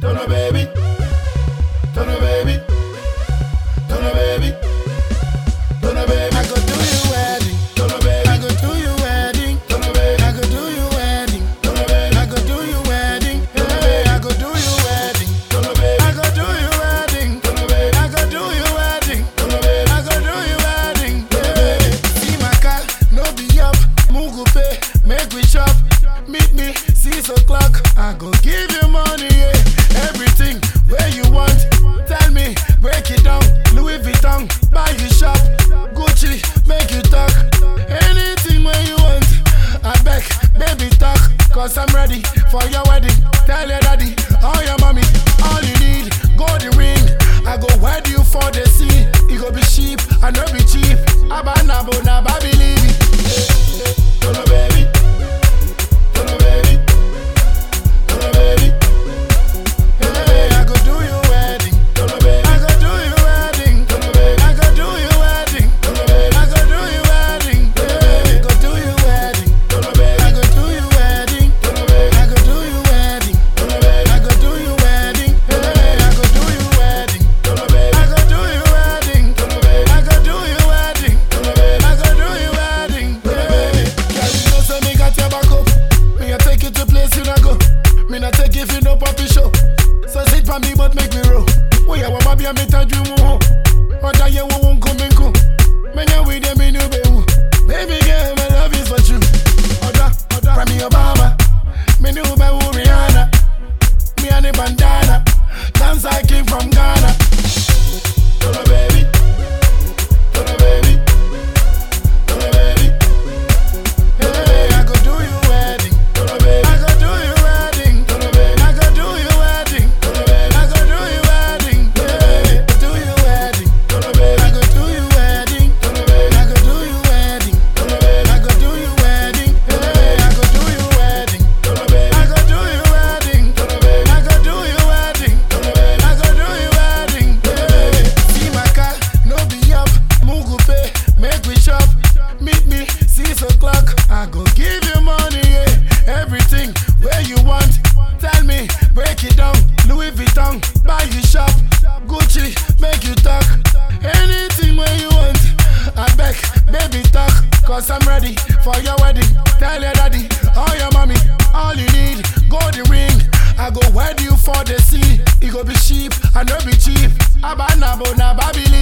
Don't obey. Cause I'm ready for your wedding. Tell your daddy, all your mommy. habitants du monde it down. Louis Vuitton, buy you shop. Gucci, make you talk. Anything where you want. I beg, baby talk. Cause I'm ready for your wedding. Tell your daddy, all your mommy, all you need. Golden ring. I go wed you for the sea. It go be cheap, I know be cheap. Abanabo, na babili.